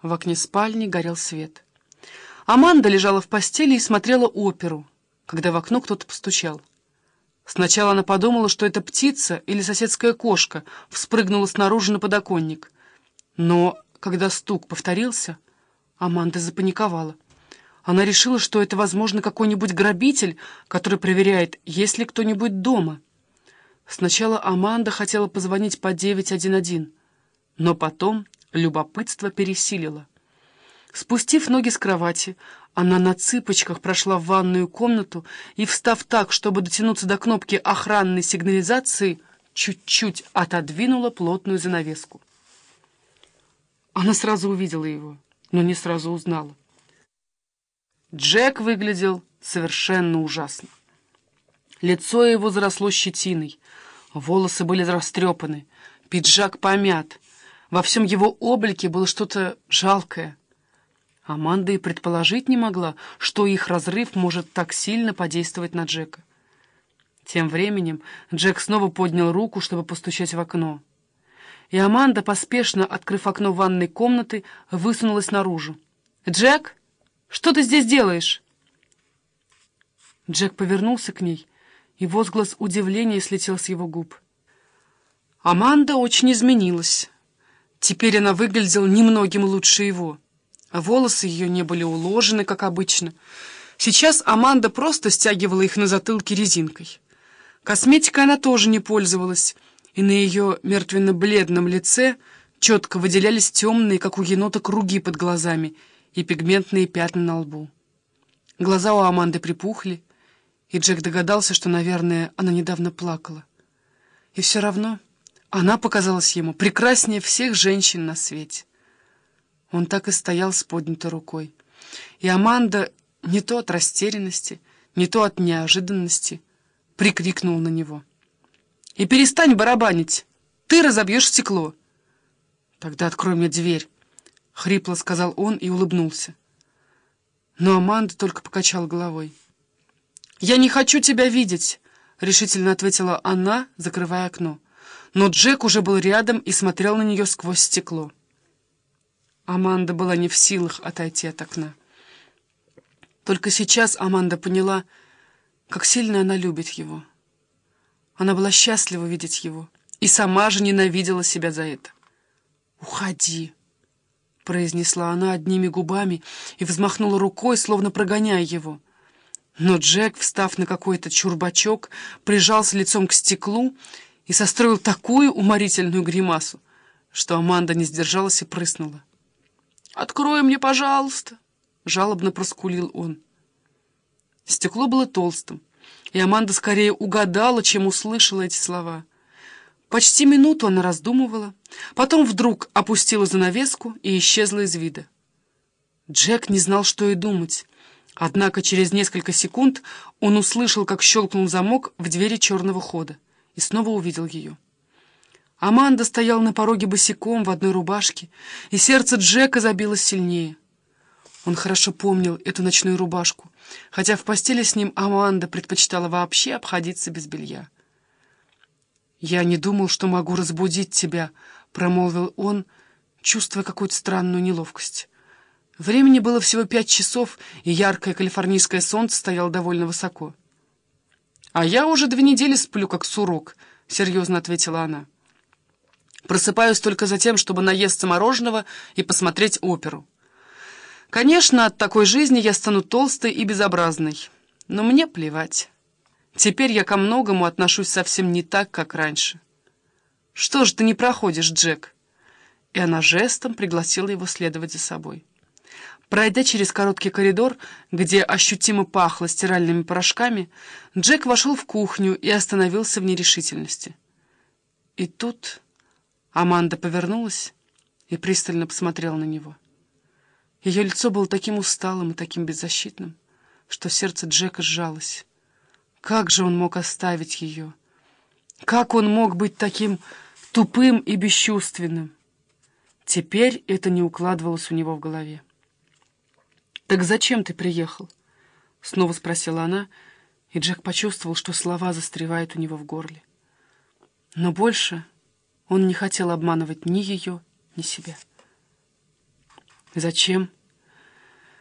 В окне спальни горел свет. Аманда лежала в постели и смотрела оперу, когда в окно кто-то постучал. Сначала она подумала, что это птица или соседская кошка вспрыгнула снаружи на подоконник. Но, когда стук повторился, Аманда запаниковала. Она решила, что это, возможно, какой-нибудь грабитель, который проверяет, есть ли кто-нибудь дома. Сначала Аманда хотела позвонить по 911, но потом любопытство пересилило. Спустив ноги с кровати, она на цыпочках прошла в ванную комнату и, встав так, чтобы дотянуться до кнопки охранной сигнализации, чуть-чуть отодвинула плотную занавеску. Она сразу увидела его, но не сразу узнала. Джек выглядел совершенно ужасно. Лицо его заросло щетиной, волосы были растрепаны, пиджак помят. Во всем его облике было что-то жалкое. Аманда и предположить не могла, что их разрыв может так сильно подействовать на Джека. Тем временем Джек снова поднял руку, чтобы постучать в окно. И Аманда, поспешно открыв окно ванной комнаты, высунулась наружу. «Джек!» Что ты здесь делаешь?» Джек повернулся к ней, и возглас удивления слетел с его губ. Аманда очень изменилась. Теперь она выглядела немногим лучше его. Волосы ее не были уложены, как обычно. Сейчас Аманда просто стягивала их на затылке резинкой. Косметикой она тоже не пользовалась, и на ее мертвенно-бледном лице четко выделялись темные, как у енота, круги под глазами — и пигментные пятна на лбу. Глаза у Аманды припухли, и Джек догадался, что, наверное, она недавно плакала. И все равно она показалась ему прекраснее всех женщин на свете. Он так и стоял с поднятой рукой. И Аманда не то от растерянности, не то от неожиданности прикрикнул на него. «И перестань барабанить! Ты разобьешь стекло!» «Тогда открой мне дверь!» — хрипло сказал он и улыбнулся. Но Аманда только покачала головой. «Я не хочу тебя видеть!» — решительно ответила она, закрывая окно. Но Джек уже был рядом и смотрел на нее сквозь стекло. Аманда была не в силах отойти от окна. Только сейчас Аманда поняла, как сильно она любит его. Она была счастлива видеть его и сама же ненавидела себя за это. «Уходи!» произнесла она одними губами и взмахнула рукой, словно прогоняя его. Но Джек, встав на какой-то чурбачок, прижался лицом к стеклу и состроил такую уморительную гримасу, что Аманда не сдержалась и прыснула. «Открой мне, пожалуйста!» — жалобно проскулил он. Стекло было толстым, и Аманда скорее угадала, чем услышала эти слова — Почти минуту она раздумывала, потом вдруг опустила занавеску и исчезла из вида. Джек не знал, что и думать. Однако через несколько секунд он услышал, как щелкнул замок в двери черного хода, и снова увидел ее. Аманда стояла на пороге босиком в одной рубашке, и сердце Джека забилось сильнее. Он хорошо помнил эту ночную рубашку, хотя в постели с ним Аманда предпочитала вообще обходиться без белья. «Я не думал, что могу разбудить тебя», — промолвил он, чувствуя какую-то странную неловкость. Времени было всего пять часов, и яркое калифорнийское солнце стояло довольно высоко. «А я уже две недели сплю, как сурок», — серьезно ответила она. «Просыпаюсь только за тем, чтобы наесться мороженого и посмотреть оперу. Конечно, от такой жизни я стану толстой и безобразной, но мне плевать». Теперь я ко многому отношусь совсем не так, как раньше. Что ж ты не проходишь, Джек?» И она жестом пригласила его следовать за собой. Пройдя через короткий коридор, где ощутимо пахло стиральными порошками, Джек вошел в кухню и остановился в нерешительности. И тут Аманда повернулась и пристально посмотрела на него. Ее лицо было таким усталым и таким беззащитным, что сердце Джека сжалось. Как же он мог оставить ее? Как он мог быть таким тупым и бесчувственным? Теперь это не укладывалось у него в голове. «Так зачем ты приехал?» — снова спросила она, и Джек почувствовал, что слова застревают у него в горле. Но больше он не хотел обманывать ни ее, ни себя. «Зачем?»